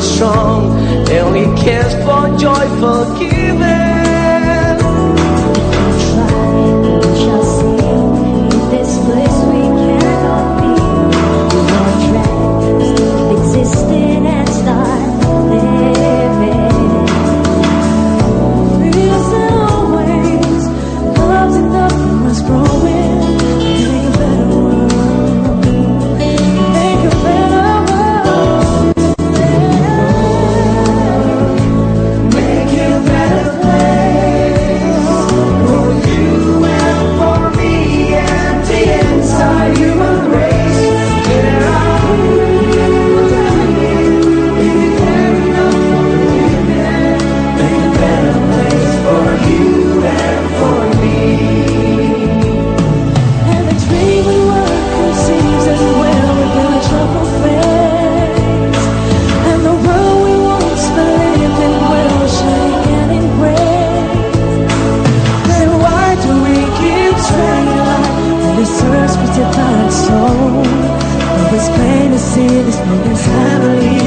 strong, and we can't. sin this known as family.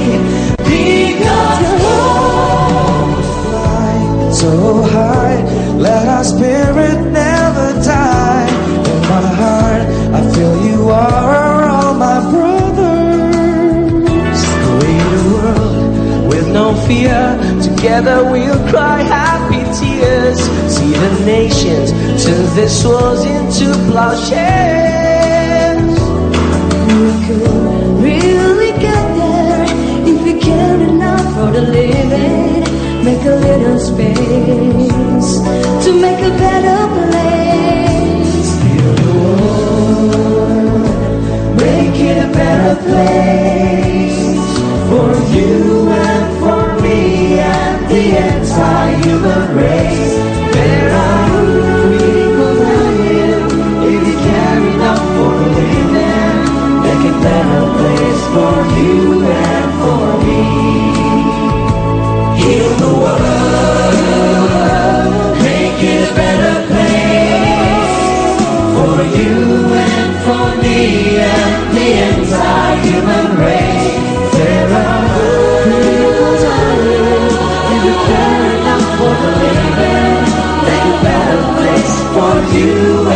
Because the hope fly so high Let our spirit never die. In my heart I feel you are all my brother. Create a world with no fear. Together we'll cry happy tears. See the nations turn their swords into plowshares for you and for me and the entire human race. There are for. Make a better place for you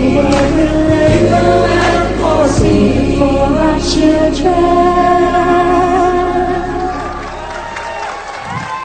You.